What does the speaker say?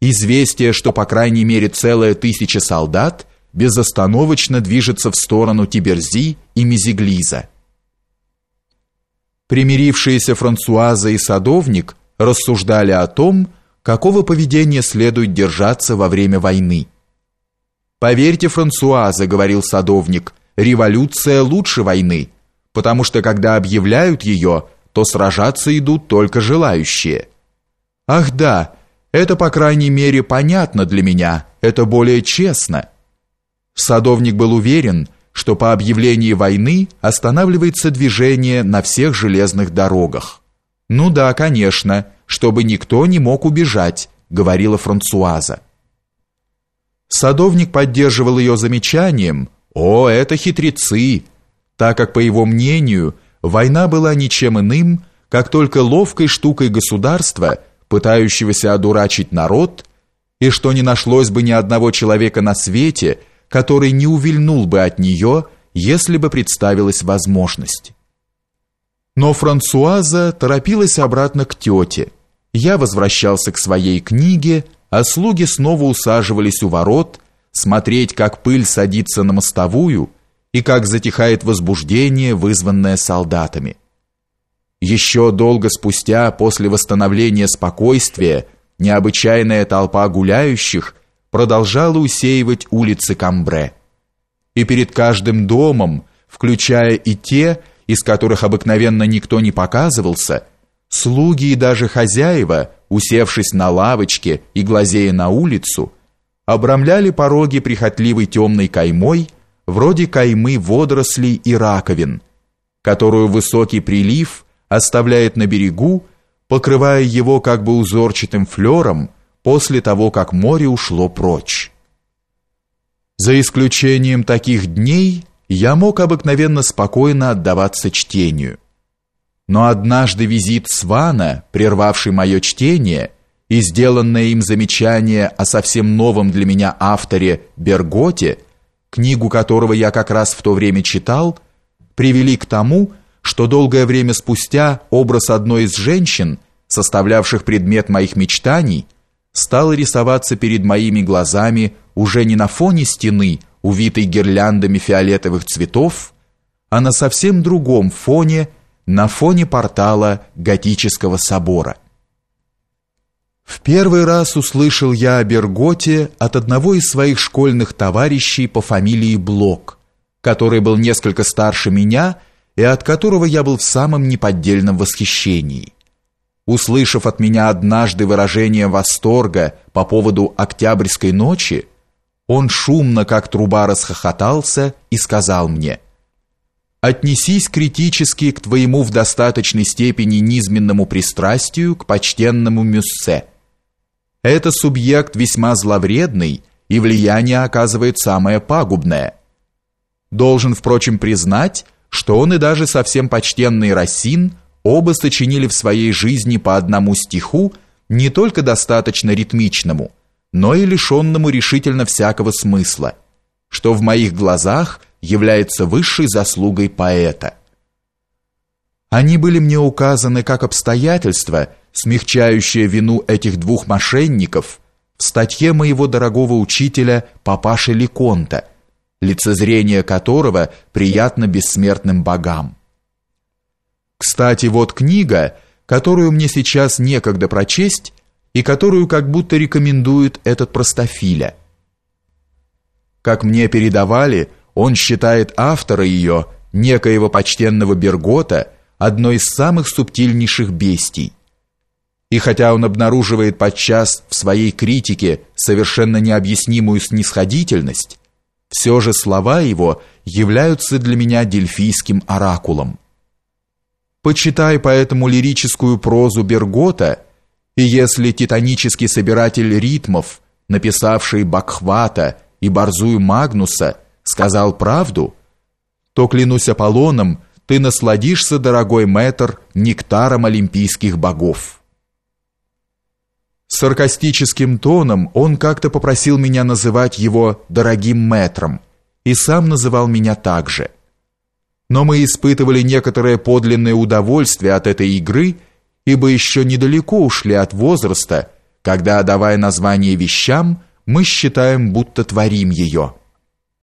известие, что по крайней мере целая тысяча солдат безостановочно движется в сторону Тиберзи и Мезиглиза. Примирившиеся Франсуаза и садовник рассуждали о том, какого поведения следует держаться во время войны. «Поверьте, Франсуаза», — говорил садовник, — «революция лучше войны, потому что когда объявляют ее, то сражаться идут только желающие». «Ах да, это, по крайней мере, понятно для меня, это более честно». Садовник был уверен, что по объявлении войны останавливается движение на всех железных дорогах. «Ну да, конечно, чтобы никто не мог убежать», — говорила Франсуаза. Садовник поддерживал ее замечанием «О, это хитрецы», так как, по его мнению, война была ничем иным, как только ловкой штукой государства, пытающегося одурачить народ, и что не нашлось бы ни одного человека на свете, который не увильнул бы от нее, если бы представилась возможность. Но Франсуаза торопилась обратно к тете. Я возвращался к своей книге, а слуги снова усаживались у ворот, смотреть, как пыль садится на мостовую и как затихает возбуждение, вызванное солдатами. Еще долго спустя, после восстановления спокойствия, необычайная толпа гуляющих продолжала усеивать улицы Камбре. И перед каждым домом, включая и те, из которых обыкновенно никто не показывался, слуги и даже хозяева, усевшись на лавочке и глазея на улицу, обрамляли пороги прихотливой темной каймой, вроде каймы водорослей и раковин, которую высокий прилив оставляет на берегу, покрывая его как бы узорчатым флером после того, как море ушло прочь. За исключением таких дней я мог обыкновенно спокойно отдаваться чтению. Но однажды визит Свана, прервавший мое чтение, и сделанное им замечание о совсем новом для меня авторе Берготе, книгу которого я как раз в то время читал, привели к тому, что долгое время спустя образ одной из женщин, составлявших предмет моих мечтаний, стал рисоваться перед моими глазами уже не на фоне стены, увитой гирляндами фиолетовых цветов, а на совсем другом фоне, на фоне портала готического собора. В первый раз услышал я о Берготе от одного из своих школьных товарищей по фамилии Блок, который был несколько старше меня и от которого я был в самом неподдельном восхищении. Услышав от меня однажды выражение восторга по поводу Октябрьской ночи, он шумно, как труба, расхохотался и сказал мне, «Отнесись критически к твоему в достаточной степени низменному пристрастию к почтенному Мюссе. Это субъект весьма зловредный, и влияние оказывает самое пагубное. Должен, впрочем, признать, что он и даже совсем почтенный Рассин оба сочинили в своей жизни по одному стиху, не только достаточно ритмичному, но и лишенному решительно всякого смысла, что в моих глазах является высшей заслугой поэта. Они были мне указаны как обстоятельства, смягчающие вину этих двух мошенников в статье моего дорогого учителя Папаши Леконта, лицезрение которого приятно бессмертным богам. Кстати, вот книга, которую мне сейчас некогда прочесть, и которую как будто рекомендует этот простофиля. Как мне передавали, он считает автора ее, некоего почтенного Бергота, одной из самых субтильнейших бестий. И хотя он обнаруживает подчас в своей критике совершенно необъяснимую снисходительность, все же слова его являются для меня дельфийским оракулом. Почитай поэтому лирическую прозу Бергота – и если титанический собиратель ритмов, написавший Бакхвата и Борзую Магнуса, сказал правду, то, клянусь Аполлоном, ты насладишься, дорогой мэтр, нектаром олимпийских богов. Саркастическим тоном он как-то попросил меня называть его «дорогим мэтром», и сам называл меня так же. Но мы испытывали некоторое подлинное удовольствие от этой игры – ибо еще недалеко ушли от возраста, когда, давая название вещам, мы считаем, будто творим ее.